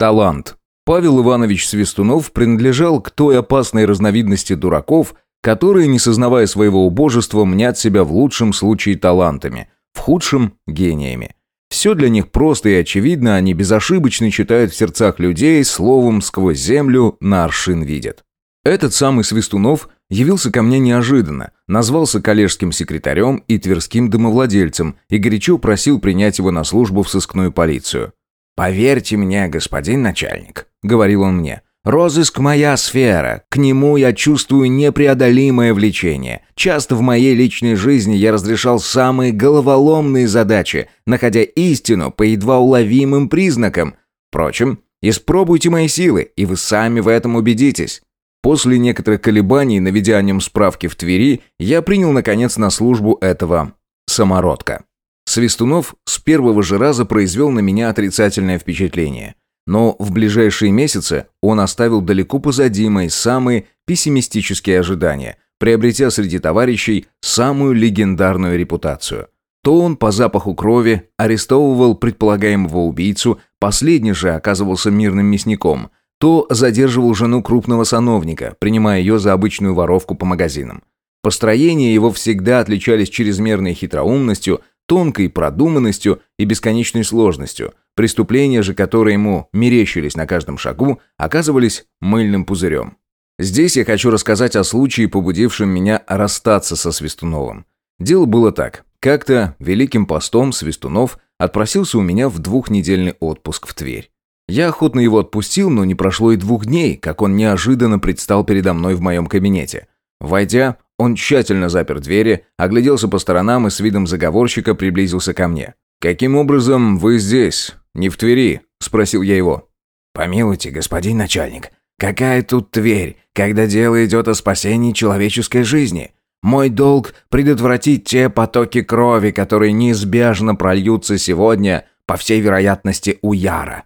Талант. Павел Иванович Свистунов принадлежал к той опасной разновидности дураков, которые, не сознавая своего убожества, мнят себя в лучшем случае талантами, в худшем – гениями. Все для них просто и очевидно, они безошибочно читают в сердцах людей, словом сквозь землю на аршин видят. Этот самый Свистунов явился ко мне неожиданно, назвался коллежским секретарем и тверским домовладельцем и горячо просил принять его на службу в сыскную полицию. «Поверьте мне, господин начальник», — говорил он мне, — «розыск моя сфера, к нему я чувствую непреодолимое влечение. Часто в моей личной жизни я разрешал самые головоломные задачи, находя истину по едва уловимым признакам. Впрочем, испробуйте мои силы, и вы сами в этом убедитесь». После некоторых колебаний, наведя о нем справки в Твери, я принял, наконец, на службу этого самородка. Свистунов с первого же раза произвел на меня отрицательное впечатление. Но в ближайшие месяцы он оставил далеко позади мои самые пессимистические ожидания, приобретя среди товарищей самую легендарную репутацию. То он по запаху крови арестовывал предполагаемого убийцу, последний же оказывался мирным мясником, то задерживал жену крупного сановника, принимая ее за обычную воровку по магазинам. Построения его всегда отличались чрезмерной хитроумностью, тонкой продуманностью и бесконечной сложностью. Преступления же, которые ему мерещились на каждом шагу, оказывались мыльным пузырем. Здесь я хочу рассказать о случае, побудившем меня расстаться со Свистуновым. Дело было так. Как-то Великим постом Свистунов отпросился у меня в двухнедельный отпуск в Тверь. Я охотно его отпустил, но не прошло и двух дней, как он неожиданно предстал передо мной в моем кабинете. Войдя, он тщательно запер двери, огляделся по сторонам и с видом заговорщика приблизился ко мне. «Каким образом вы здесь? Не в Твери?» – спросил я его. «Помилуйте, господин начальник, какая тут Тверь, когда дело идет о спасении человеческой жизни? Мой долг – предотвратить те потоки крови, которые неизбежно прольются сегодня, по всей вероятности, у Яра».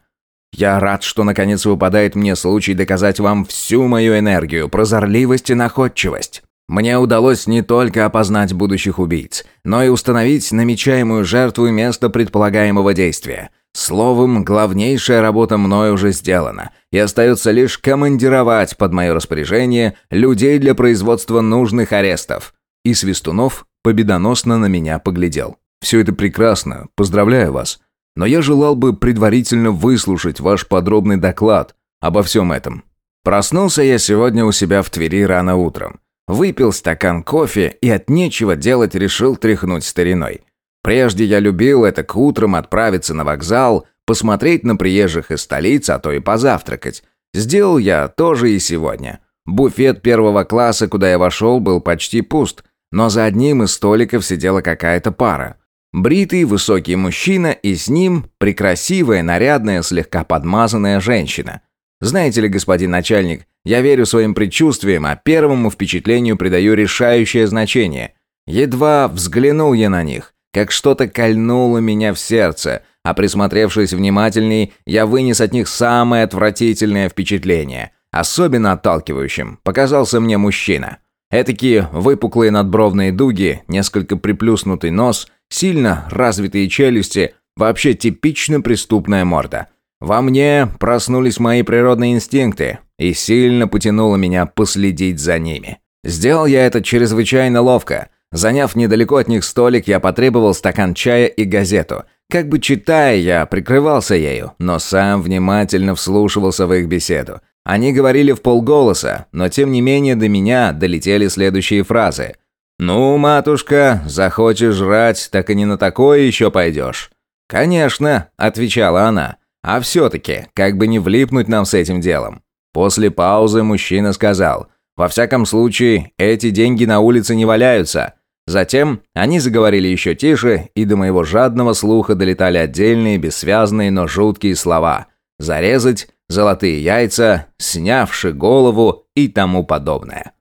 Я рад, что наконец выпадает мне случай доказать вам всю мою энергию, прозорливость и находчивость. Мне удалось не только опознать будущих убийц, но и установить намечаемую жертву и место предполагаемого действия. Словом, главнейшая работа мной уже сделана, и остается лишь командировать под мое распоряжение людей для производства нужных арестов. И Свистунов победоносно на меня поглядел. «Все это прекрасно, поздравляю вас. Но я желал бы предварительно выслушать ваш подробный доклад обо всем этом». Проснулся я сегодня у себя в Твери рано утром. Выпил стакан кофе и от нечего делать решил тряхнуть стариной. Прежде я любил это к утрам отправиться на вокзал, посмотреть на приезжих из столицы, а то и позавтракать. Сделал я тоже и сегодня. Буфет первого класса, куда я вошел, был почти пуст, но за одним из столиков сидела какая-то пара. Бритый высокий мужчина и с ним прекрасивая, нарядная, слегка подмазанная женщина. Знаете ли, господин начальник, я верю своим предчувствиям, а первому впечатлению придаю решающее значение. Едва взглянул я на них, как что-то кольнуло меня в сердце, а присмотревшись внимательней, я вынес от них самое отвратительное впечатление. Особенно отталкивающим показался мне мужчина. Этакие выпуклые надбровные дуги, несколько приплюснутый нос, сильно развитые челюсти, вообще типично преступная морда – во мне проснулись мои природные инстинкты, и сильно потянуло меня последить за ними. Сделал я это чрезвычайно ловко. Заняв недалеко от них столик, я потребовал стакан чая и газету. Как бы читая, я прикрывался ею, но сам внимательно вслушивался в их беседу. Они говорили в полголоса, но тем не менее до меня долетели следующие фразы. «Ну, матушка, захочешь жрать, так и не на такое еще пойдешь». «Конечно», — отвечала она. А все-таки, как бы не влипнуть нам с этим делом. После паузы мужчина сказал, «Во всяком случае, эти деньги на улице не валяются». Затем они заговорили еще тише, и до моего жадного слуха долетали отдельные, бессвязные, но жуткие слова. «Зарезать», «золотые яйца», «снявши голову» и тому подобное.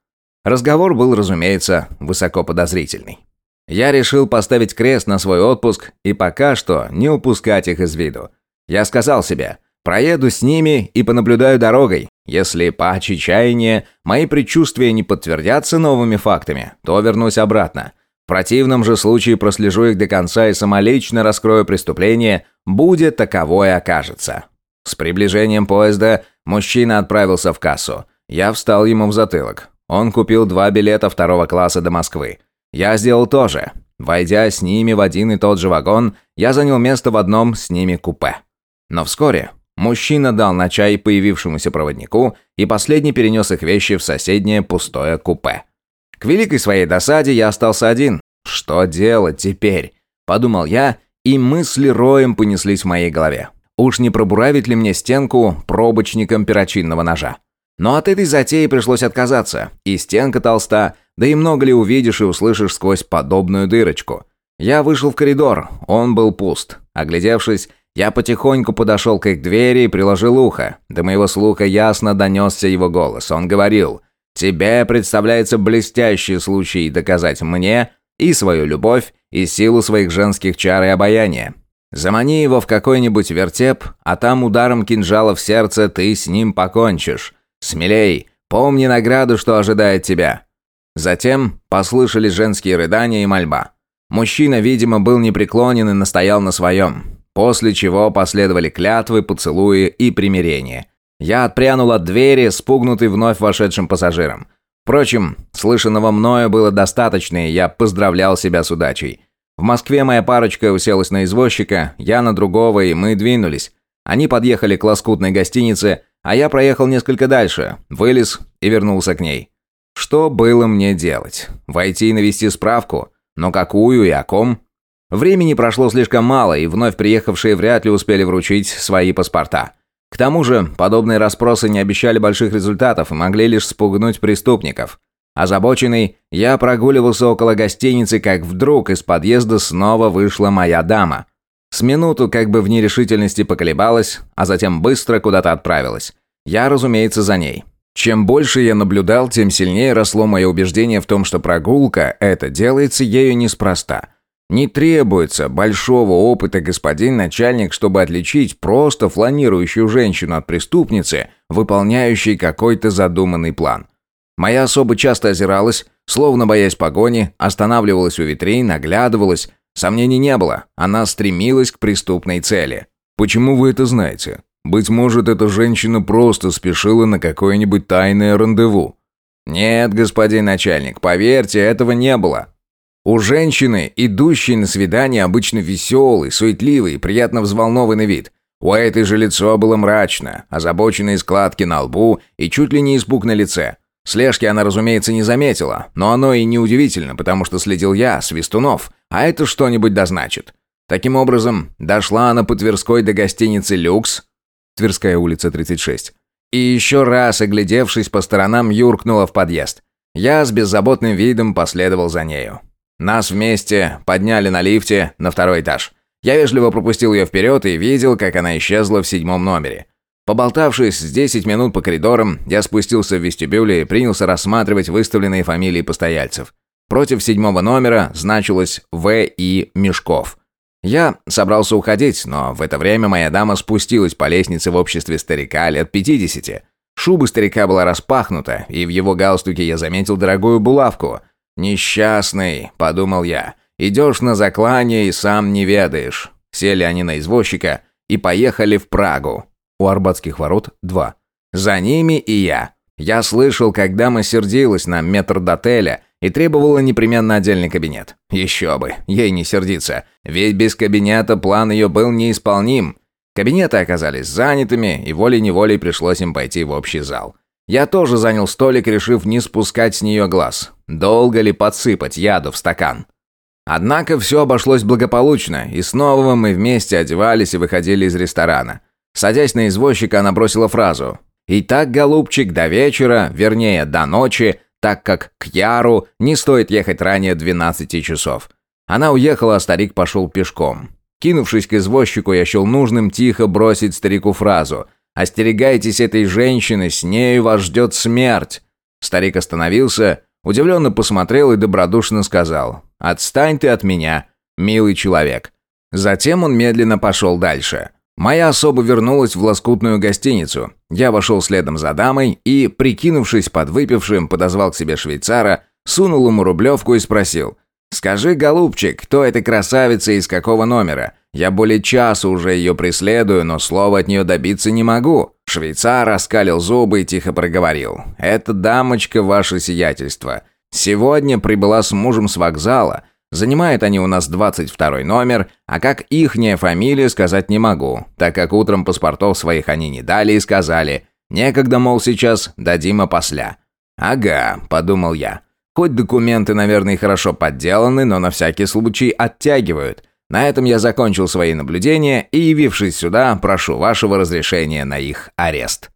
Разговор был, разумеется, высоко подозрительный. Я решил поставить крест на свой отпуск и пока что не упускать их из виду. Я сказал себе, проеду с ними и понаблюдаю дорогой. Если по чаяния мои предчувствия не подтвердятся новыми фактами, то вернусь обратно. В противном же случае прослежу их до конца и самолично раскрою преступление, будет таковое окажется. С приближением поезда мужчина отправился в кассу. Я встал ему в затылок. Он купил два билета второго класса до Москвы. Я сделал то же. Войдя с ними в один и тот же вагон, я занял место в одном с ними купе. Но вскоре мужчина дал на чай появившемуся проводнику, и последний перенес их вещи в соседнее пустое купе. К великой своей досаде я остался один. Что делать теперь? Подумал я, и мысли роем понеслись в моей голове. Уж не пробуравить ли мне стенку пробочником перочинного ножа? Но от этой затеи пришлось отказаться. И стенка толста, да и много ли увидишь и услышишь сквозь подобную дырочку. Я вышел в коридор, он был пуст. Оглядевшись, я потихоньку подошел к их двери и приложил ухо. До моего слуха ясно донесся его голос. Он говорил, «Тебе представляется блестящий случай доказать мне и свою любовь, и силу своих женских чар и обаяния. Замани его в какой-нибудь вертеп, а там ударом кинжала в сердце ты с ним покончишь. Смелей, помни награду, что ожидает тебя». Затем послышались женские рыдания и мольба. Мужчина, видимо, был непреклонен и настоял на своем. После чего последовали клятвы, поцелуи и примирение. Я отпрянул от двери, спугнутый вновь вошедшим пассажиром. Впрочем, слышанного мною было достаточно, и я поздравлял себя с удачей. В Москве моя парочка уселась на извозчика, я на другого, и мы двинулись. Они подъехали к лоскутной гостинице, а я проехал несколько дальше, вылез и вернулся к ней. Что было мне делать? Войти и навести справку? Но какую и о ком? Времени прошло слишком мало, и вновь приехавшие вряд ли успели вручить свои паспорта. К тому же, подобные расспросы не обещали больших результатов и могли лишь спугнуть преступников. Озабоченный, я прогуливался около гостиницы, как вдруг из подъезда снова вышла моя дама. С минуту как бы в нерешительности поколебалась, а затем быстро куда-то отправилась. Я, разумеется, за ней. Чем больше я наблюдал, тем сильнее росло мое убеждение в том, что прогулка это делается ею неспроста. Не требуется большого опыта, господин начальник, чтобы отличить просто фланирующую женщину от преступницы, выполняющей какой-то задуманный план. Моя особа часто озиралась, словно боясь погони, останавливалась у витрин, оглядывалась. Сомнений не было, она стремилась к преступной цели. «Почему вы это знаете? Быть может, эта женщина просто спешила на какое-нибудь тайное рандеву?» «Нет, господин начальник, поверьте, этого не было. У женщины, идущей на свидание, обычно веселый, суетливый, приятно взволнованный вид. У этой же лицо было мрачно, озабоченные складки на лбу и чуть ли не испуг на лице. Слежки она, разумеется, не заметила, но оно и не удивительно, потому что следил я, Свистунов, а это что-нибудь дозначит. Таким образом, дошла она по Тверской до гостиницы «Люкс», Тверская улица, 36, и еще раз, оглядевшись по сторонам, юркнула в подъезд. Я с беззаботным видом последовал за нею. Нас вместе подняли на лифте на второй этаж. Я вежливо пропустил ее вперед и видел, как она исчезла в седьмом номере. Поболтавшись с 10 минут по коридорам, я спустился в вестибюле и принялся рассматривать выставленные фамилии постояльцев. Против седьмого номера значилось В. И. Мешков. Я собрался уходить, но в это время моя дама спустилась по лестнице в обществе старика лет 50. Шуба старика была распахнута, и в его галстуке я заметил дорогую булавку. «Несчастный», — подумал я, — «идешь на заклание и сам не ведаешь». Сели они на извозчика и поехали в Прагу у Арбатских ворот 2. За ними и я. Я слышал, как дама сердилась на метр до и требовала непременно отдельный кабинет. Еще бы, ей не сердиться, ведь без кабинета план ее был неисполним. Кабинеты оказались занятыми, и волей-неволей пришлось им пойти в общий зал. Я тоже занял столик, решив не спускать с нее глаз. Долго ли подсыпать яду в стакан? Однако все обошлось благополучно, и снова мы вместе одевались и выходили из ресторана. Садясь на извозчика, она бросила фразу. «Итак, голубчик, до вечера, вернее, до ночи, так как к Яру не стоит ехать ранее 12 часов». Она уехала, а старик пошел пешком. Кинувшись к извозчику, я счел нужным тихо бросить старику фразу «Остерегайтесь этой женщины, с нею вас ждет смерть». Старик остановился, удивленно посмотрел и добродушно сказал «Отстань ты от меня, милый человек». Затем он медленно пошел дальше. Моя особа вернулась в лоскутную гостиницу. Я вошел следом за дамой и, прикинувшись подвыпившим, подозвал к себе швейцара, сунул ему рублевку и спросил. «Скажи, голубчик, кто эта красавица и из какого номера? Я более часа уже ее преследую, но слова от нее добиться не могу». Швейцар раскалил зубы и тихо проговорил. «Это дамочка, ваше сиятельство. Сегодня прибыла с мужем с вокзала. Занимают они у нас 22 номер, а как ихняя фамилия сказать не могу, так как утром паспортов своих они не дали и сказали. Некогда, мол, сейчас, дадим опосля». «Ага», — подумал я. Хоть документы, наверное, хорошо подделаны, но на всякий случай оттягивают. На этом я закончил свои наблюдения и, явившись сюда, прошу вашего разрешения на их арест.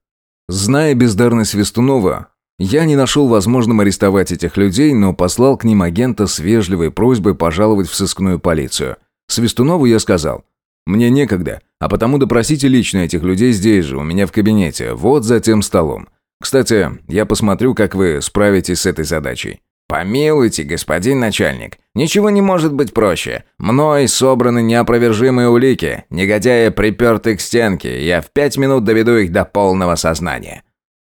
Зная бездарность Свистунова, я не нашел возможным арестовать этих людей, но послал к ним агента с вежливой просьбой пожаловать в сыскную полицию. Свистунову я сказал, «Мне некогда, а потому допросите лично этих людей здесь же, у меня в кабинете, вот за тем столом. Кстати, я посмотрю, как вы справитесь с этой задачей. «Помилуйте, господин начальник, ничего не может быть проще. Мной собраны неопровержимые улики, негодяи приперты к стенке, я в пять минут доведу их до полного сознания».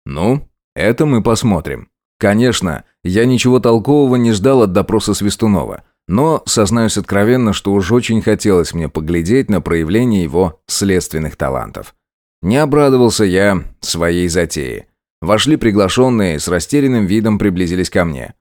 «Ну, это мы посмотрим». Конечно, я ничего толкового не ждал от допроса Свистунова, но сознаюсь откровенно, что уж очень хотелось мне поглядеть на проявление его следственных талантов. Не обрадовался я своей затее. Вошли приглашенные, с растерянным видом приблизились ко мне.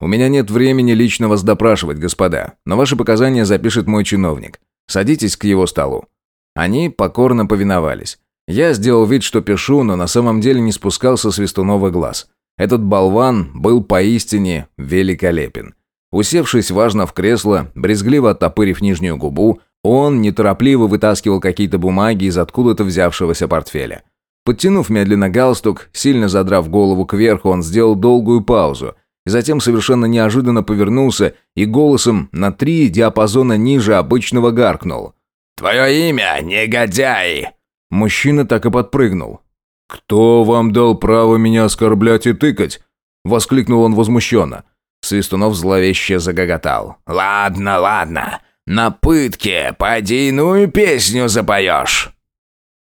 «У меня нет времени лично вас допрашивать, господа, но ваши показания запишет мой чиновник. Садитесь к его столу». Они покорно повиновались. Я сделал вид, что пишу, но на самом деле не спускал со Свистунова глаз. Этот болван был поистине великолепен. Усевшись важно в кресло, брезгливо оттопырив нижнюю губу, он неторопливо вытаскивал какие-то бумаги из откуда-то взявшегося портфеля. Подтянув медленно галстук, сильно задрав голову кверху, он сделал долгую паузу, Затем совершенно неожиданно повернулся и голосом на три диапазона ниже обычного гаркнул. «Твое имя, негодяй!» Мужчина так и подпрыгнул. «Кто вам дал право меня оскорблять и тыкать?» Воскликнул он возмущенно. Свистунов зловеще загоготал. «Ладно, ладно. На пытке поди иную песню запоешь».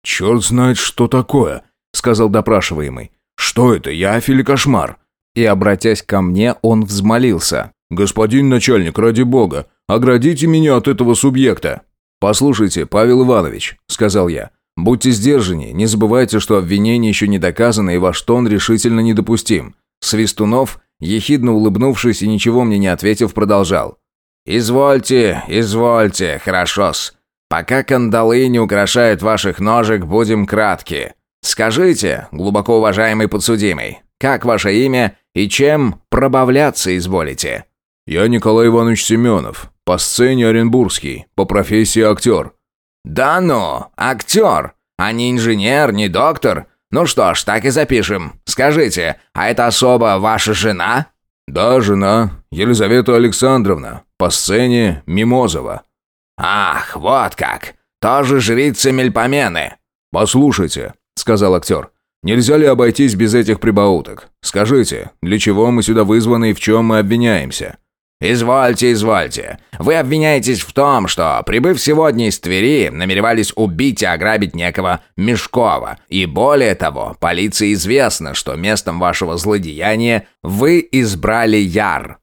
«Черт знает, что такое», — сказал допрашиваемый. «Что это, я или кошмар?» И, обратясь ко мне, он взмолился. «Господин начальник, ради бога, оградите меня от этого субъекта». «Послушайте, Павел Иванович», — сказал я, — «будьте сдержаннее, не забывайте, что обвинение еще не доказано и ваш тон решительно недопустим». Свистунов, ехидно улыбнувшись и ничего мне не ответив, продолжал. «Извольте, извольте, хорошо-с. Пока кандалы не украшают ваших ножек, будем кратки. Скажите, глубоко уважаемый подсудимый, как ваше имя и чем пробавляться изволите?» «Я Николай Иванович Семенов, по сцене Оренбургский, по профессии актер». «Да ну, актер, а не инженер, не доктор. Ну что ж, так и запишем. Скажите, а это особо ваша жена?» «Да, жена, Елизавета Александровна, по сцене Мимозова». «Ах, вот как! Тоже жрица Мельпомены!» «Послушайте», — сказал актер, Нельзя ли обойтись без этих прибауток? Скажите, для чего мы сюда вызваны и в чем мы обвиняемся?» «Извольте, извольте. Вы обвиняетесь в том, что, прибыв сегодня из Твери, намеревались убить и ограбить некого Мешкова. И более того, полиции известно, что местом вашего злодеяния вы избрали Яр».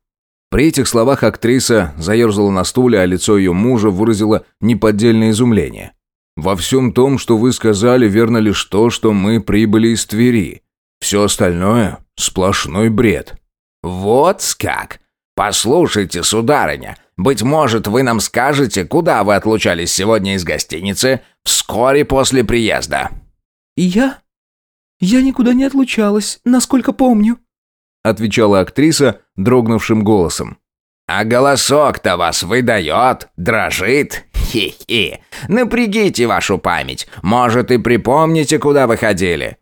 При этих словах актриса заерзала на стуле, а лицо ее мужа выразило неподдельное изумление. Во всем том, что вы сказали, верно лишь то, что мы прибыли из Твери. Все остальное – сплошной бред». «Вот как! Послушайте, сударыня, быть может, вы нам скажете, куда вы отлучались сегодня из гостиницы вскоре после приезда?» «Я? Я никуда не отлучалась, насколько помню», – отвечала актриса дрогнувшим голосом. «А голосок-то вас выдает, дрожит. Хи-хи. Напрягите вашу память. Может, и припомните, куда вы ходили».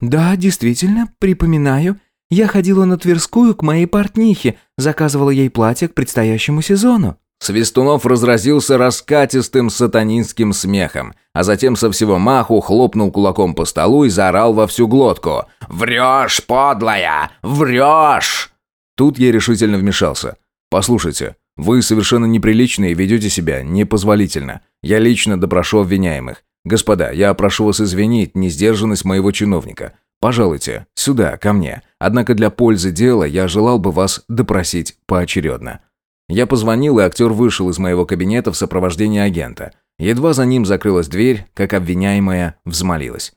«Да, действительно, припоминаю. Я ходила на Тверскую к моей портнихе, заказывала ей платье к предстоящему сезону». Свистунов разразился раскатистым сатанинским смехом, а затем со всего маху хлопнул кулаком по столу и заорал во всю глотку. «Врешь, подлая! Врешь!» Тут я решительно вмешался. «Послушайте, вы совершенно неприлично и ведете себя непозволительно. Я лично допрошу обвиняемых. Господа, я прошу вас извинить несдержанность моего чиновника. Пожалуйте, сюда, ко мне. Однако для пользы дела я желал бы вас допросить поочередно». Я позвонил, и актер вышел из моего кабинета в сопровождении агента. Едва за ним закрылась дверь, как обвиняемая взмолилась.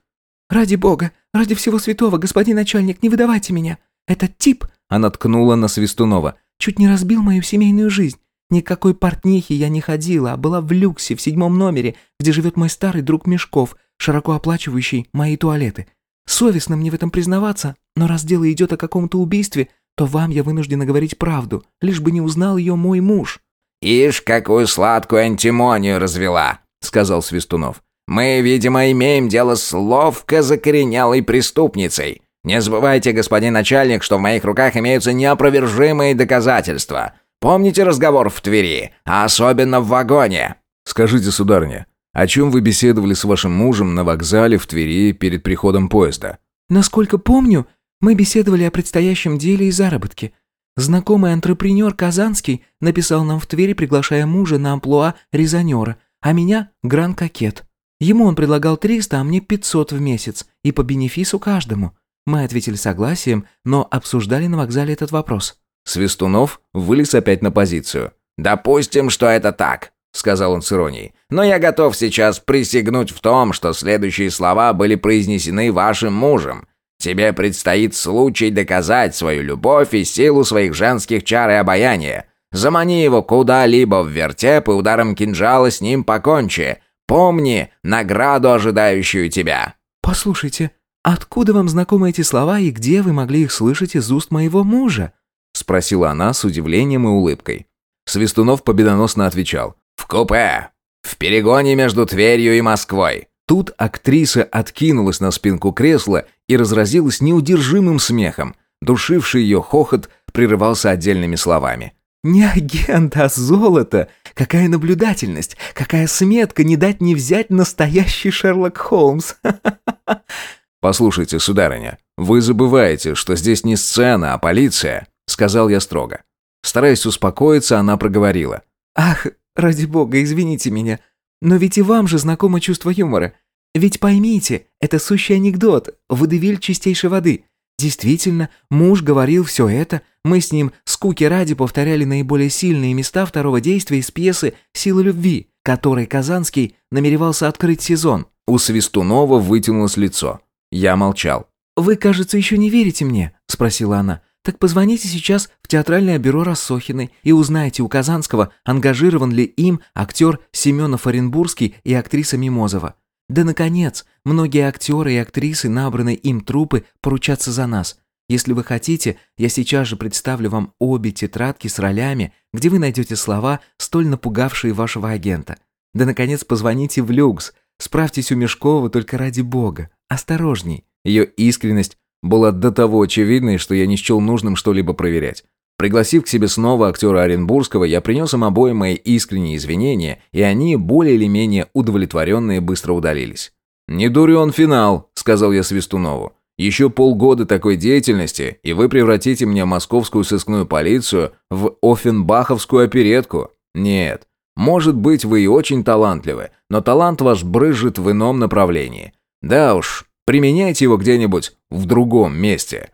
«Ради бога, ради всего святого, господин начальник, не выдавайте меня. Этот тип...» Она ткнула на Свистунова. «Чуть не разбил мою семейную жизнь. Никакой портнихи я не ходила, а была в люксе в седьмом номере, где живет мой старый друг Мешков, широко оплачивающий мои туалеты. Совестно мне в этом признаваться, но раз дело идет о каком-то убийстве, то вам я вынуждена говорить правду, лишь бы не узнал ее мой муж». «Ишь, какую сладкую антимонию развела», — сказал Свистунов. «Мы, видимо, имеем дело с ловко закоренелой преступницей. Не забывайте, господин начальник, что в моих руках имеются неопровержимые доказательства. Помните разговор в Твери, а особенно в вагоне?» «Скажите, сударыня, о чем вы беседовали с вашим мужем на вокзале в Твери перед приходом поезда?» «Насколько помню, мы беседовали о предстоящем деле и заработке. Знакомый антрепренер Казанский написал нам в Твери, приглашая мужа на амплуа резонера, а меня – гран-кокет. Ему он предлагал 300, а мне 500 в месяц, и по бенефису каждому. Мы ответили согласием, но обсуждали на вокзале этот вопрос». Свистунов вылез опять на позицию. «Допустим, что это так», — сказал он с иронией. «Но я готов сейчас присягнуть в том, что следующие слова были произнесены вашим мужем. Тебе предстоит случай доказать свою любовь и силу своих женских чар и обаяния. Замани его куда-либо в вертеп и ударом кинжала с ним покончи. Помни награду, ожидающую тебя». «Послушайте, откуда вам знакомы эти слова и где вы могли их слышать из уст моего мужа?» Спросила она с удивлением и улыбкой. Свистунов победоносно отвечал. «В купе. В перегоне между Тверью и Москвой. Тут актриса откинулась на спинку кресла и разразилась неудержимым смехом. Душивший ее хохот прерывался отдельными словами. «Не агент, а золото! Какая наблюдательность! Какая сметка не дать не взять настоящий Шерлок Холмс!» «Послушайте, сударыня, вы забываете, что здесь не сцена, а полиция», — сказал я строго. Стараясь успокоиться, она проговорила. «Ах, ради бога, извините меня, но ведь и вам же знакомо чувство юмора. Ведь поймите, это сущий анекдот, водевиль чистейшей воды. Действительно, муж говорил все это, мы с ним скуки ради повторяли наиболее сильные места второго действия из пьесы «Сила любви», которой Казанский намеревался открыть сезон. У Свистунова вытянулось лицо. Я молчал. «Вы, кажется, еще не верите мне?» – спросила она. Так позвоните сейчас в театральное бюро Рассохиной и узнайте у Казанского, ангажирован ли им актер Семенов Оренбургский и актриса Мимозова. Да, наконец, многие актеры и актрисы, набранные им трупы, поручатся за нас. Если вы хотите, я сейчас же представлю вам обе тетрадки с ролями, где вы найдете слова, столь напугавшие вашего агента. Да, наконец, позвоните в люкс. Справьтесь у Мешкова только ради бога. Осторожней. Ее искренность была до того очевидной, что я не счел нужным что-либо проверять. Пригласив к себе снова актера Оренбургского, я принес им обоим мои искренние извинения, и они, более или менее удовлетворенные, быстро удалились. «Не дурен финал», — сказал я Свистунову. «Еще полгода такой деятельности, и вы превратите мне московскую сыскную полицию в Офенбаховскую оперетку. Нет, может быть, вы и очень талантливы, но талант ваш брызжет в ином направлении. Да уж, Применяйте его где-нибудь в другом месте».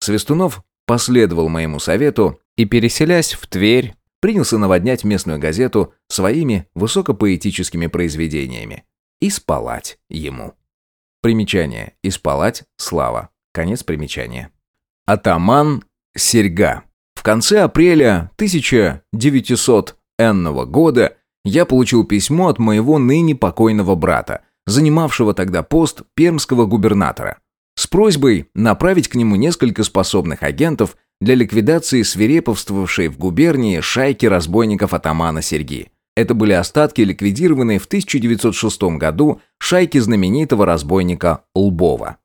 Свистунов последовал моему совету и, переселясь в Тверь, принялся наводнять местную газету своими высокопоэтическими произведениями. И спалать ему. Примечание. И спалать слава. Конец примечания. Атаман Серьга. В конце апреля 1900 энного года я получил письмо от моего ныне покойного брата, занимавшего тогда пост пермского губернатора, с просьбой направить к нему несколько способных агентов для ликвидации свирепствовавшей в губернии шайки разбойников атамана Серги. Это были остатки ликвидированной в 1906 году шайки знаменитого разбойника Лбова.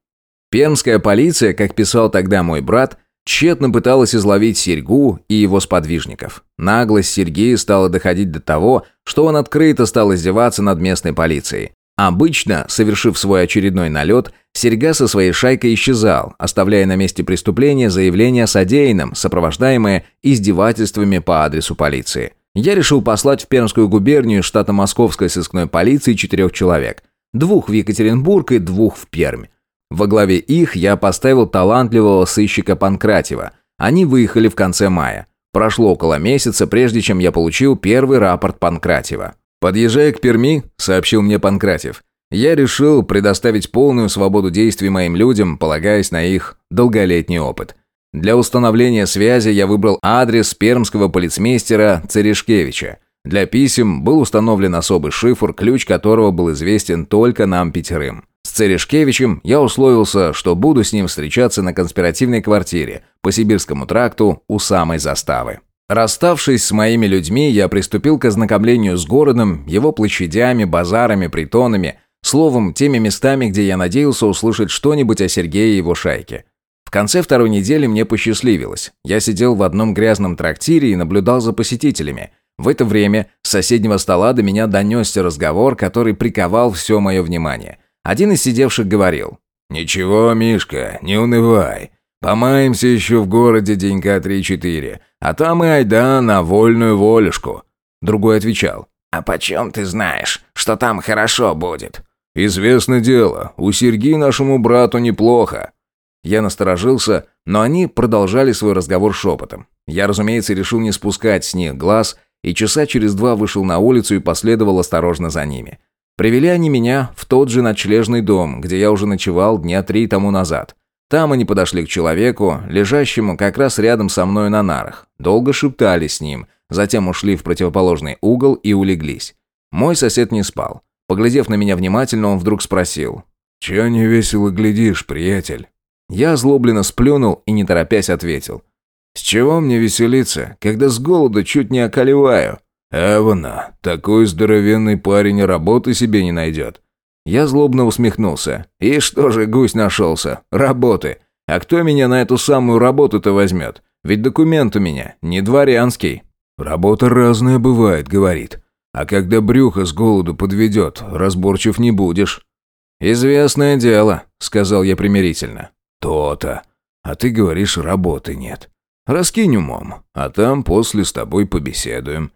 Пермская полиция, как писал тогда мой брат, тщетно пыталась изловить Серьгу и его сподвижников. Наглость Сергея стала доходить до того, что он открыто стал издеваться над местной полицией. Обычно, совершив свой очередной налет, Серьга со своей шайкой исчезал, оставляя на месте преступления заявление о содеянном, сопровождаемое издевательствами по адресу полиции. Я решил послать в Пермскую губернию штата Московской сыскной полиции четырех человек. Двух в Екатеринбург и двух в Пермь. Во главе их я поставил талантливого сыщика Панкратева. Они выехали в конце мая. Прошло около месяца, прежде чем я получил первый рапорт Панкратьева. «Подъезжая к Перми», — сообщил мне Панкратьев, я решил предоставить полную свободу действий моим людям, полагаясь на их долголетний опыт. Для установления связи я выбрал адрес пермского полицмейстера Церешкевича. Для писем был установлен особый шифр, ключ которого был известен только нам пятерым. Церешкевичем я условился, что буду с ним встречаться на конспиративной квартире по Сибирскому тракту у самой заставы. Расставшись с моими людьми, я приступил к ознакомлению с городом, его площадями, базарами, притонами, словом, теми местами, где я надеялся услышать что-нибудь о Сергее и его шайке. В конце второй недели мне посчастливилось. Я сидел в одном грязном трактире и наблюдал за посетителями. В это время с соседнего стола до меня донесся разговор, который приковал все мое внимание. Один из сидевших говорил. «Ничего, Мишка, не унывай. Помаемся еще в городе денька три-четыре, а там и айда на вольную волюшку». Другой отвечал. «А почем ты знаешь, что там хорошо будет?» «Известно дело, у Серги нашему брату неплохо». Я насторожился, но они продолжали свой разговор шепотом. Я, разумеется, решил не спускать с них глаз, и часа через два вышел на улицу и последовал осторожно за ними. Привели они меня в тот же ночлежный дом, где я уже ночевал дня три тому назад. Там они подошли к человеку, лежащему как раз рядом со мной на нарах. Долго шептались с ним, затем ушли в противоположный угол и улеглись. Мой сосед не спал. Поглядев на меня внимательно, он вдруг спросил. «Чего не весело глядишь, приятель?» Я злобленно сплюнул и, не торопясь, ответил. «С чего мне веселиться, когда с голода чуть не околеваю?» «Эвана, такой здоровенный парень работы себе не найдет». Я злобно усмехнулся. «И что же гусь нашелся? Работы. А кто меня на эту самую работу-то возьмет? Ведь документ у меня не дворянский». «Работа разная бывает», — говорит. «А когда брюхо с голоду подведет, разборчив не будешь». «Известное дело», — сказал я примирительно. «То-то. А ты говоришь, работы нет. Раскинь умом, а там после с тобой побеседуем».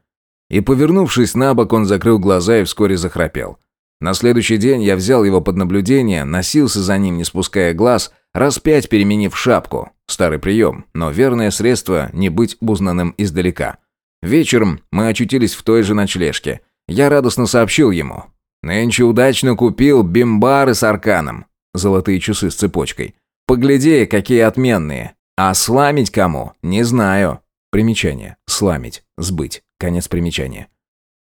И, повернувшись на бок, он закрыл глаза и вскоре захрапел. На следующий день я взял его под наблюдение, носился за ним, не спуская глаз, раз пять переменив шапку. Старый прием, но верное средство не быть узнанным издалека. Вечером мы очутились в той же ночлежке. Я радостно сообщил ему. «Нынче удачно купил бимбары с арканом». Золотые часы с цепочкой. Погляди, какие отменные. А сламить кому? Не знаю. Примечание. Сламить. Сбыть. Конец примечания.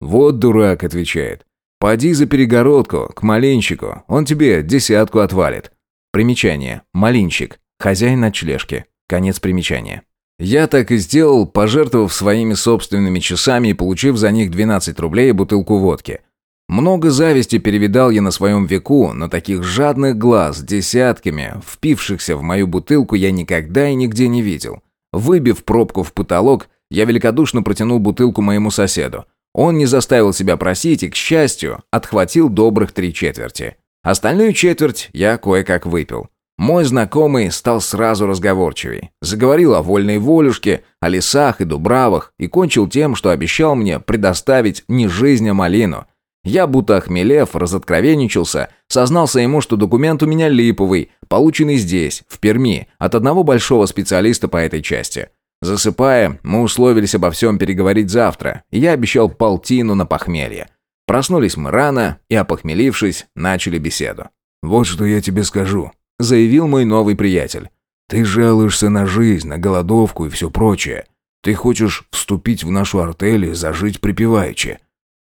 Вот дурак, отвечает. Поди за перегородку, к малинщику. Он тебе десятку отвалит. Примечание. Малинщик. Хозяин ночлежки. Конец примечания. Я так и сделал, пожертвовав своими собственными часами и получив за них 12 рублей и бутылку водки. Много зависти перевидал я на своем веку, но таких жадных глаз десятками, впившихся в мою бутылку, я никогда и нигде не видел. Выбив пробку в потолок, я великодушно протянул бутылку моему соседу. Он не заставил себя просить и, к счастью, отхватил добрых три четверти. Остальную четверть я кое-как выпил. Мой знакомый стал сразу разговорчивей. Заговорил о вольной волюшке, о лесах и дубравах и кончил тем, что обещал мне предоставить не жизнь, а малину – я, будто охмелев, разоткровенничался, сознался ему, что документ у меня липовый, полученный здесь, в Перми, от одного большого специалиста по этой части. Засыпая, мы условились обо всем переговорить завтра, и я обещал полтину на похмелье. Проснулись мы рано и, опохмелившись, начали беседу. «Вот что я тебе скажу», — заявил мой новый приятель. «Ты жалуешься на жизнь, на голодовку и все прочее. Ты хочешь вступить в нашу артель и зажить припеваючи.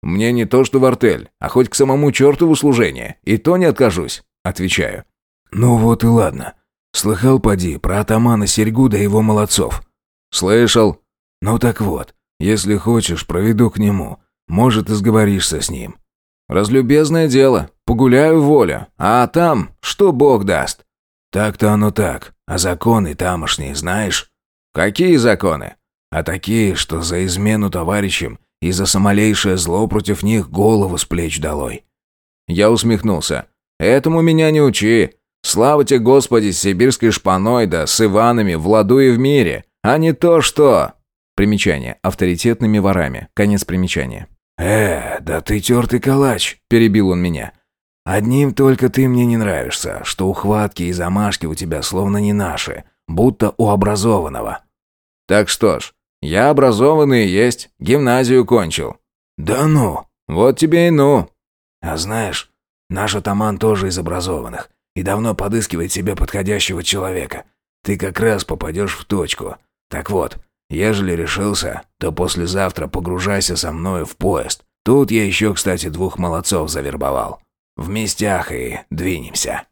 «Мне не то что в артель, а хоть к самому чертову служение. И то не откажусь», — отвечаю. «Ну вот и ладно. Слыхал, поди, про атамана Серьгу да его молодцов?» «Слышал». «Ну так вот, если хочешь, проведу к нему. Может, и сговоришься с ним». «Разлюбезное дело. Погуляю воля. А там, что бог даст». «Так-то оно так. А законы тамошние знаешь?» «Какие законы?» «А такие, что за измену товарищам и за самолейшее зло против них голову с плеч долой». Я усмехнулся. «Этому меня не учи. Слава тебе, Господи, с сибирской шпаной, да с Иванами в ладу и в мире, а не то что...» Примечание. Авторитетными ворами. Конец примечания. «Э, да ты тертый калач», — перебил он меня. «Одним только ты мне не нравишься, что ухватки и замашки у тебя словно не наши, будто у образованного». «Так что ж, Я образованный есть, гимназию кончил». «Да ну! «Вот тебе и ну». А знаешь, наш атаман тоже из образованных и давно подыскивает себе подходящего человека. Ты как раз попадешь в точку. Так вот, ежели решился, то послезавтра погружайся со мною в поезд. Тут я еще, кстати, двух молодцов завербовал. В местях и двинемся».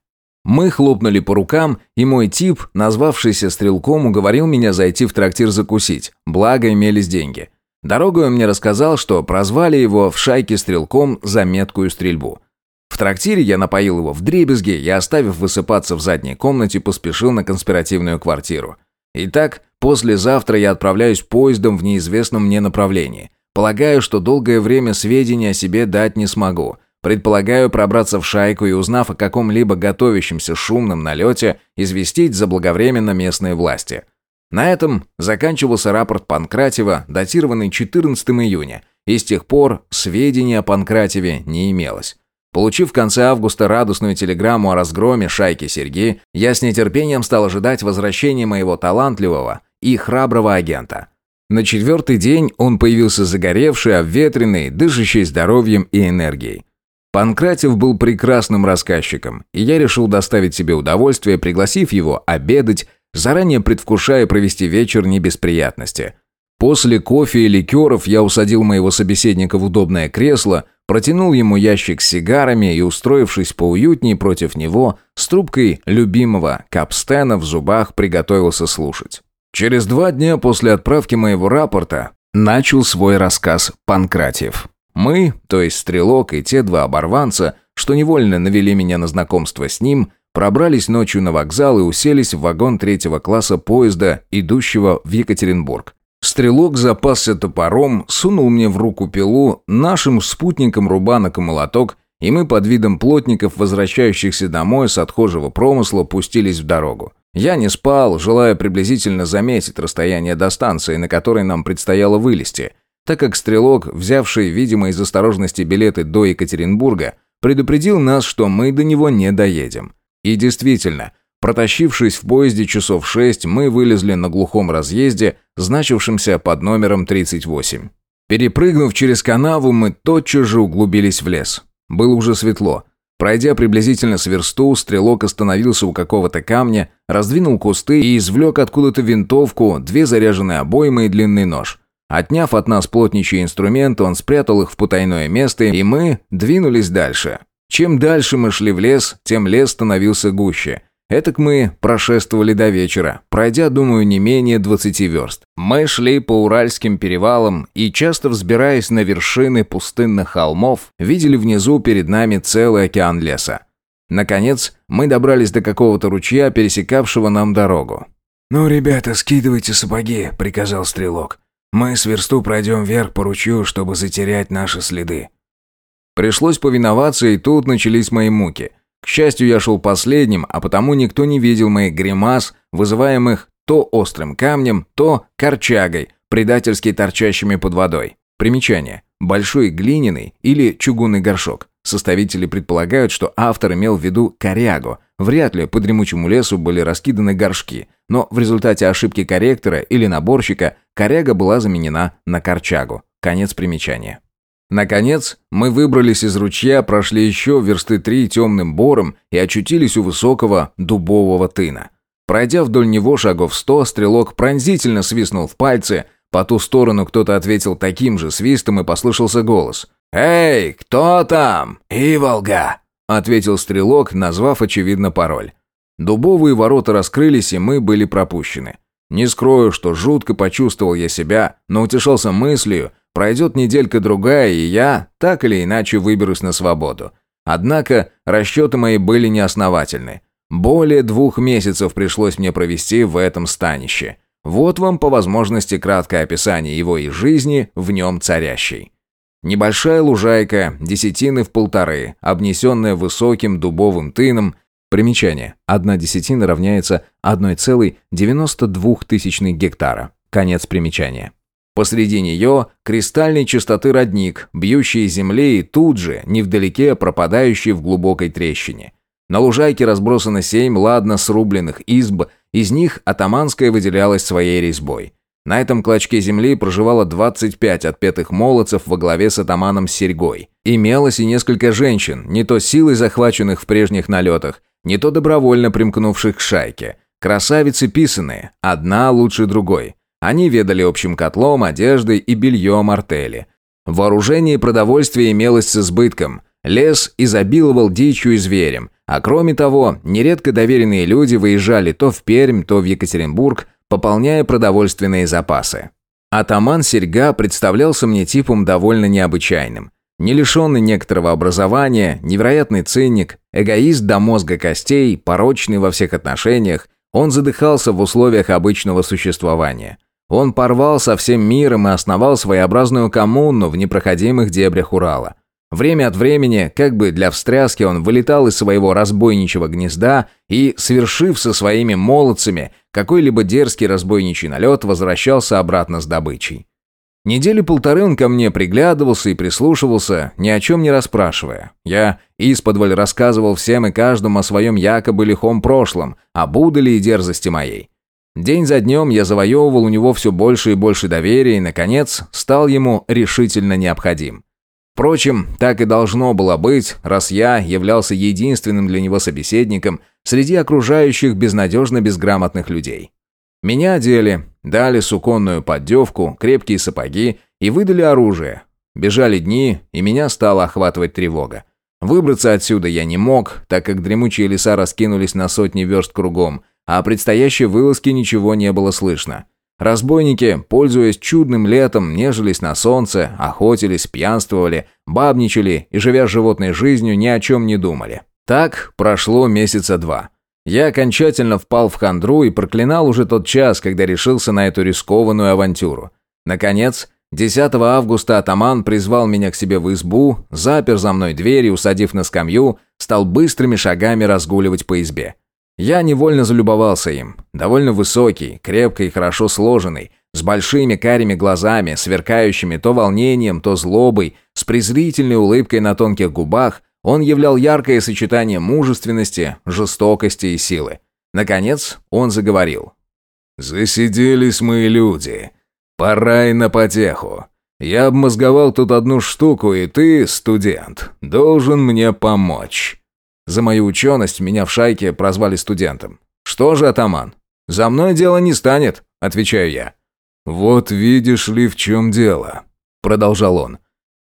Мы хлопнули по рукам, и мой тип, назвавшийся стрелком, уговорил меня зайти в трактир закусить, благо имелись деньги. Дорогой он мне рассказал, что прозвали его в шайке стрелком за меткую стрельбу. В трактире я напоил его в дребезги и, оставив высыпаться в задней комнате, поспешил на конспиративную квартиру. Итак, послезавтра я отправляюсь поездом в неизвестном мне направлении. Полагаю, что долгое время сведения о себе дать не смогу – Предполагаю пробраться в шайку и, узнав о каком-либо готовящемся шумном налете, известить заблаговременно местные власти. На этом заканчивался рапорт Панкратева, датированный 14 июня, и с тех пор сведений о Панкратеве не имелось. Получив в конце августа радостную телеграмму о разгроме шайки Сергея, я с нетерпением стал ожидать возвращения моего талантливого и храброго агента. На четвертый день он появился загоревший, обветренный, дышащий здоровьем и энергией. Панкратев был прекрасным рассказчиком, и я решил доставить себе удовольствие, пригласив его обедать, заранее предвкушая провести вечер не без приятности. После кофе и ликеров я усадил моего собеседника в удобное кресло, протянул ему ящик с сигарами и, устроившись поуютнее против него, с трубкой любимого капстена в зубах приготовился слушать. Через два дня после отправки моего рапорта начал свой рассказ Панкратьев. Мы, то есть Стрелок и те два оборванца, что невольно навели меня на знакомство с ним, пробрались ночью на вокзал и уселись в вагон третьего класса поезда, идущего в Екатеринбург. Стрелок запасся топором, сунул мне в руку пилу, нашим спутникам рубанок и молоток, и мы под видом плотников, возвращающихся домой с отхожего промысла, пустились в дорогу. Я не спал, желая приблизительно заметить расстояние до станции, на которой нам предстояло вылезти, так как стрелок, взявший, видимо, из осторожности билеты до Екатеринбурга, предупредил нас, что мы до него не доедем. И действительно, протащившись в поезде часов шесть, мы вылезли на глухом разъезде, значившемся под номером 38. Перепрыгнув через канаву, мы тотчас же углубились в лес. Было уже светло. Пройдя приблизительно с версту, стрелок остановился у какого-то камня, раздвинул кусты и извлек откуда-то винтовку, две заряженные обоймы и длинный нож. Отняв от нас плотничий инструмент, он спрятал их в потайное место, и мы двинулись дальше. Чем дальше мы шли в лес, тем лес становился гуще. Этак мы прошествовали до вечера, пройдя, думаю, не менее 20 верст. Мы шли по Уральским перевалам и, часто взбираясь на вершины пустынных холмов, видели внизу перед нами целый океан леса. Наконец, мы добрались до какого-то ручья, пересекавшего нам дорогу. «Ну, ребята, скидывайте сапоги», — приказал стрелок. Мы с версту пройдем вверх по ручью, чтобы затерять наши следы». Пришлось повиноваться, и тут начались мои муки. К счастью, я шел последним, а потому никто не видел моих гримас, вызываемых то острым камнем, то корчагой, предательски торчащими под водой. Примечание. Большой глиняный или чугунный горшок. Составители предполагают, что автор имел в виду корягу. Вряд ли по дремучему лесу были раскиданы горшки, но в результате ошибки корректора или наборщика коряга была заменена на корчагу. Конец примечания. Наконец, мы выбрались из ручья, прошли еще версты три темным бором и очутились у высокого дубового тына. Пройдя вдоль него шагов сто, стрелок пронзительно свистнул в пальцы, по ту сторону кто-то ответил таким же свистом и послышался голос – «Эй, кто там?» «Иволга», — ответил стрелок, назвав, очевидно, пароль. Дубовые ворота раскрылись, и мы были пропущены. Не скрою, что жутко почувствовал я себя, но утешался мыслью, пройдет неделька-другая, и я, так или иначе, выберусь на свободу. Однако расчеты мои были неосновательны. Более двух месяцев пришлось мне провести в этом станище. Вот вам по возможности краткое описание его и жизни в нем царящей. Небольшая лужайка, десятины в полторы, обнесенная высоким дубовым тыном. Примечание. Одна десятина равняется 1,92 гектара. Конец примечания. Посреди нее кристальной чистоты родник, бьющий из земли и тут же, невдалеке, пропадающий в глубокой трещине. На лужайке разбросано семь ладно срубленных изб, из них атаманская выделялась своей резьбой. На этом клочке земли проживало 25 отпетых молодцев во главе с атаманом Серьгой. Имелось и несколько женщин, не то силой захваченных в прежних налетах, не то добровольно примкнувших к шайке. Красавицы писаные, одна лучше другой. Они ведали общим котлом, одеждой и бельем артели. Вооружение и продовольствие имелось с избытком. Лес изобиловал дичью и зверем. А кроме того, нередко доверенные люди выезжали то в Пермь, то в Екатеринбург, пополняя продовольственные запасы. Атаман Серьга представлялся мне типом довольно необычайным. Не лишенный некоторого образования, невероятный циник, эгоист до мозга костей, порочный во всех отношениях, он задыхался в условиях обычного существования. Он порвал со всем миром и основал своеобразную коммуну в непроходимых дебрях Урала. Время от времени, как бы для встряски, он вылетал из своего разбойничьего гнезда и, свершив со своими молодцами какой-либо дерзкий разбойничий налет, возвращался обратно с добычей. Недели полторы он ко мне приглядывался и прислушивался, ни о чем не расспрашивая. Я исподволь рассказывал всем и каждому о своем якобы лихом прошлом, об удали и дерзости моей. День за днем я завоевывал у него все больше и больше доверия и, наконец, стал ему решительно необходим. Впрочем, так и должно было быть, раз я являлся единственным для него собеседником среди окружающих безнадежно безграмотных людей. Меня одели, дали суконную поддевку, крепкие сапоги и выдали оружие. Бежали дни, и меня стала охватывать тревога. Выбраться отсюда я не мог, так как дремучие леса раскинулись на сотни верст кругом, о предстоящей вылазке ничего не было слышно. Разбойники, пользуясь чудным летом, нежились на солнце, охотились, пьянствовали, бабничали и, живя животной жизнью, ни о чем не думали. Так прошло месяца два. Я окончательно впал в хандру и проклинал уже тот час, когда решился на эту рискованную авантюру. Наконец, 10 августа атаман призвал меня к себе в избу, запер за мной дверь и, усадив на скамью, стал быстрыми шагами разгуливать по избе. Я невольно залюбовался им. Довольно высокий, крепкий и хорошо сложенный, с большими карими глазами, сверкающими то волнением, то злобой, с презрительной улыбкой на тонких губах, он являл яркое сочетание мужественности, жестокости и силы. Наконец, он заговорил. «Засиделись мои люди. Пора и на потеху. Я обмозговал тут одну штуку, и ты, студент, должен мне помочь». За мою ученость меня в шайке прозвали студентом. «Что же, атаман?» «За мной дело не станет», — отвечаю я. «Вот видишь ли, в чем дело», — продолжал он.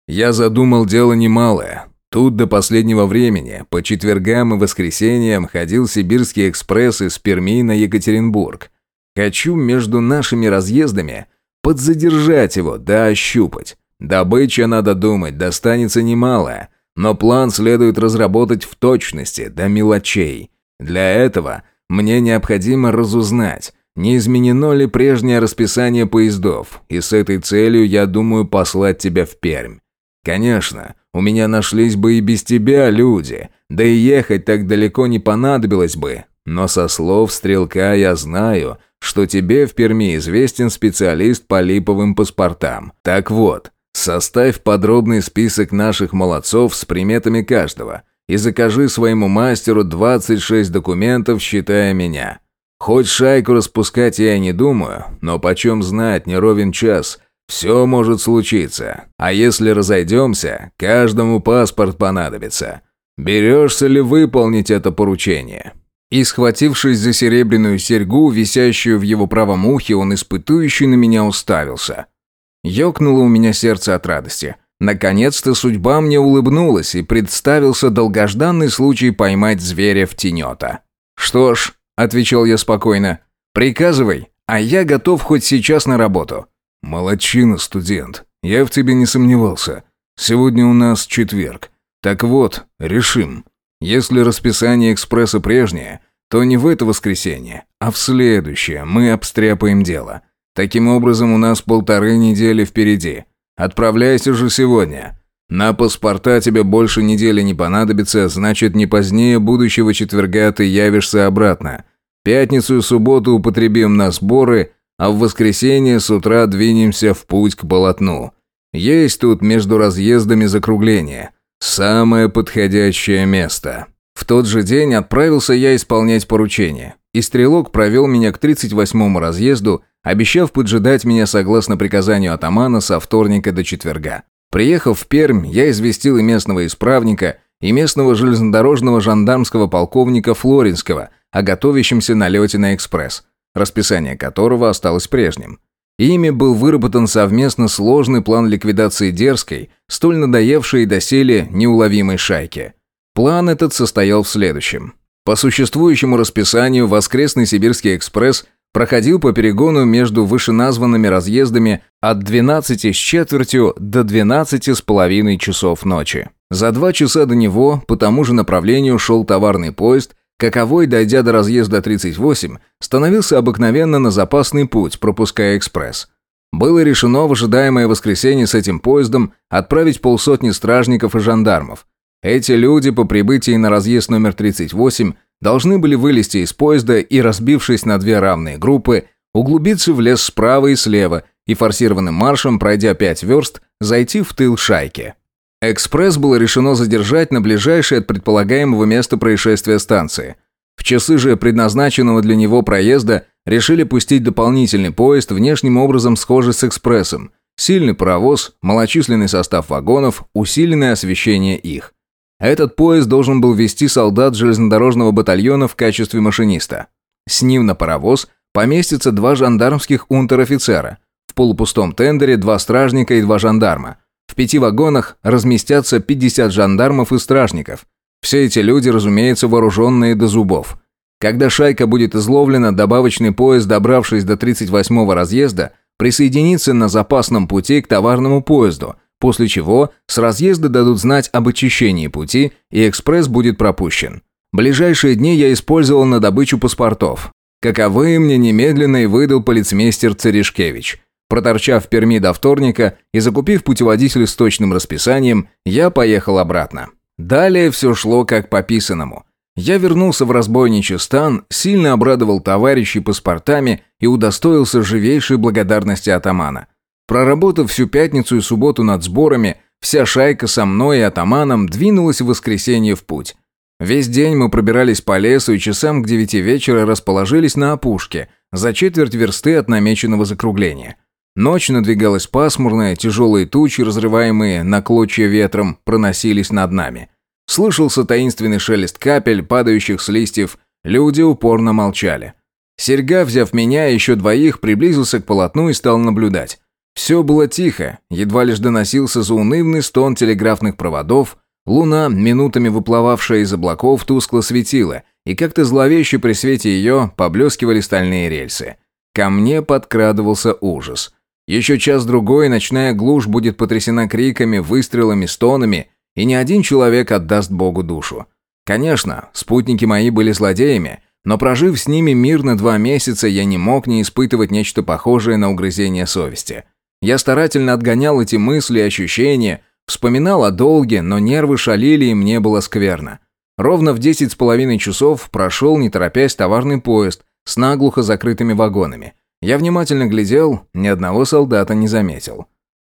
«Я задумал дело немалое. Тут до последнего времени, по четвергам и воскресеньям, ходил Сибирский экспресс из Перми на Екатеринбург. Хочу между нашими разъездами подзадержать его, да ощупать. Добыча, надо думать, достанется немалая. Но план следует разработать в точности, до мелочей. Для этого мне необходимо разузнать, не изменено ли прежнее расписание поездов, и с этой целью я думаю послать тебя в Пермь. Конечно, у меня нашлись бы и без тебя люди, да и ехать так далеко не понадобилось бы, но со слов стрелка я знаю, что тебе в Перми известен специалист по липовым паспортам. Так вот, Составь подробный список наших молодцов с приметами каждого и закажи своему мастеру 26 документов, считая меня. Хоть шайку распускать я и не думаю, но почем знать, не ровен час, все может случиться. А если разойдемся, каждому паспорт понадобится. Берешься ли выполнить это поручение?» И, схватившись за серебряную серьгу, висящую в его правом ухе, он испытующий на меня уставился – Ёкнуло у меня сердце от радости. Наконец-то судьба мне улыбнулась, и представился долгожданный случай поймать зверя в тенета. «Что ж», — отвечал я спокойно, — «приказывай, а я готов хоть сейчас на работу». «Молодчина, студент. Я в тебе не сомневался. Сегодня у нас четверг. Так вот, решим. Если расписание экспресса прежнее, то не в это воскресенье, а в следующее мы обстряпаем дело. Таким образом, у нас полторы недели впереди. Отправляйся же сегодня. На паспорта тебе больше недели не понадобится, значит, не позднее будущего четверга ты явишься обратно. Пятницу и субботу употребим на сборы, а в воскресенье с утра двинемся в путь к полотну. Есть тут между разъездами закругление. Самое подходящее место. В тот же день отправился я исполнять поручение, и стрелок провел меня к 38-му разъезду, обещав поджидать меня согласно приказанию атамана со вторника до четверга. Приехав в Пермь, я известил и местного исправника, и местного железнодорожного жандармского полковника Флоринского о готовящемся налете на экспресс, расписание которого осталось прежним. Ими был выработан совместно сложный план ликвидации дерзкой, столь надоевшей доселе неуловимой шайки. План этот состоял в следующем. По существующему расписанию воскресный Сибирский экспресс проходил по перегону между вышеназванными разъездами от 12 с четвертью до 12 с половиной часов ночи. За два часа до него по тому же направлению шел товарный поезд, каковой, дойдя до разъезда 38, становился обыкновенно на запасный путь, пропуская экспресс. Было решено в ожидаемое воскресенье с этим поездом отправить полсотни стражников и жандармов. Эти люди по прибытии на разъезд номер 38 должны были вылезти из поезда и, разбившись на две равные группы, углубиться в лес справа и слева и форсированным маршем, пройдя пять верст, зайти в тыл шайки. Экспресс было решено задержать на ближайшей от предполагаемого места происшествия станции. В часы же предназначенного для него проезда решили пустить дополнительный поезд, внешним образом схожий с экспрессом. Сильный паровоз, малочисленный состав вагонов, усиленное освещение их. Этот поезд должен был вести солдат железнодорожного батальона в качестве машиниста. С ним на паровоз поместятся два жандармских унтер-офицера. В полупустом тендере два стражника и два жандарма – в пяти вагонах разместятся 50 жандармов и стражников. Все эти люди, разумеется, вооруженные до зубов. Когда шайка будет изловлена, добавочный поезд, добравшись до 38-го разъезда, присоединится на запасном пути к товарному поезду, после чего с разъезда дадут знать об очищении пути, и экспресс будет пропущен. Ближайшие дни я использовал на добычу паспортов. Каковые мне немедленно и выдал полицмейстер Церешкевич – Проторчав в Перми до вторника и закупив путеводитель с точным расписанием, я поехал обратно. Далее все шло как по писанному. Я вернулся в разбойничий стан, сильно обрадовал товарищей паспортами и удостоился живейшей благодарности атамана. Проработав всю пятницу и субботу над сборами, вся шайка со мной и атаманом двинулась в воскресенье в путь. Весь день мы пробирались по лесу и часам к девяти вечера расположились на опушке, за четверть версты от намеченного закругления – Ночь надвигалась пасмурная, тяжелые тучи, разрываемые на клочья ветром, проносились над нами. Слышался таинственный шелест капель, падающих с листьев. Люди упорно молчали. Серьга, взяв меня и еще двоих, приблизился к полотну и стал наблюдать. Все было тихо, едва лишь доносился заунывный стон телеграфных проводов, луна, минутами выплывавшая из облаков, тускло светила, и как-то зловеще при свете ее поблескивали стальные рельсы. Ко мне подкрадывался ужас – еще час-другой ночная глушь будет потрясена криками, выстрелами, стонами, и ни один человек отдаст Богу душу. Конечно, спутники мои были злодеями, но прожив с ними мирно два месяца, я не мог не испытывать нечто похожее на угрызение совести. Я старательно отгонял эти мысли и ощущения, вспоминал о долге, но нервы шалили, и мне было скверно. Ровно в десять с половиной часов прошел, не торопясь, товарный поезд с наглухо закрытыми вагонами. Я внимательно глядел, ни одного солдата не заметил.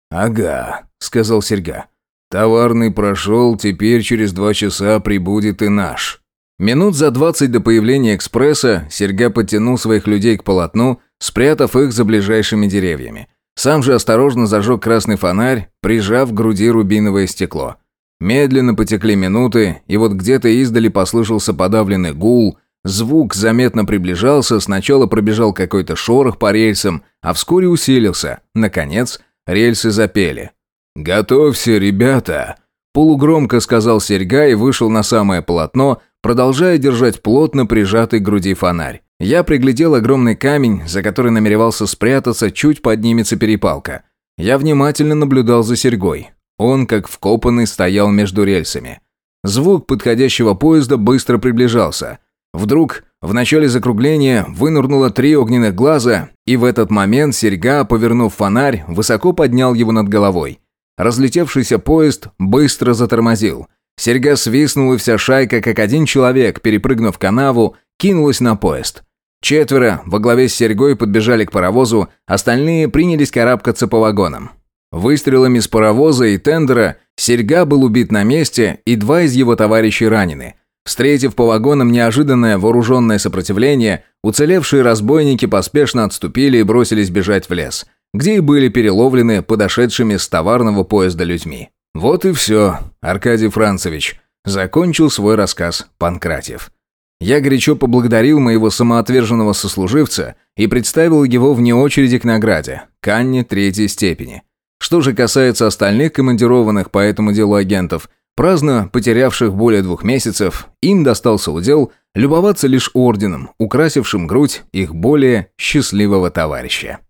«Ага», — сказал Серьга. «Товарный прошел, теперь через два часа прибудет и наш». Минут за двадцать до появления экспресса Серьга подтянул своих людей к полотну, спрятав их за ближайшими деревьями. Сам же осторожно зажег красный фонарь, прижав к груди рубиновое стекло. Медленно потекли минуты, и вот где-то издали послышался подавленный гул, Звук заметно приближался, сначала пробежал какой-то шорох по рельсам, а вскоре усилился. Наконец, рельсы запели. «Готовься, ребята!» Полугромко сказал Серьга и вышел на самое полотно, продолжая держать плотно прижатый к груди фонарь. Я приглядел огромный камень, за который намеревался спрятаться, чуть поднимется перепалка. Я внимательно наблюдал за Серьгой. Он, как вкопанный, стоял между рельсами. Звук подходящего поезда быстро приближался – Вдруг в начале закругления вынырнуло три огненных глаза, и в этот момент серьга, повернув фонарь, высоко поднял его над головой. Разлетевшийся поезд быстро затормозил. Серьга свистнул, вся шайка, как один человек, перепрыгнув канаву, кинулась на поезд. Четверо во главе с серьгой подбежали к паровозу, остальные принялись карабкаться по вагонам. Выстрелами с паровоза и тендера серьга был убит на месте, и два из его товарищей ранены – Встретив по вагонам неожиданное вооруженное сопротивление, уцелевшие разбойники поспешно отступили и бросились бежать в лес, где и были переловлены подошедшими с товарного поезда людьми. Вот и все, Аркадий Францевич. Закончил свой рассказ Панкратьев. Я горячо поблагодарил моего самоотверженного сослуживца и представил его вне очереди к награде, к Анне третьей степени. Что же касается остальных командированных по этому делу агентов, праздно потерявших более двух месяцев, им достался удел любоваться лишь орденом, украсившим грудь их более счастливого товарища.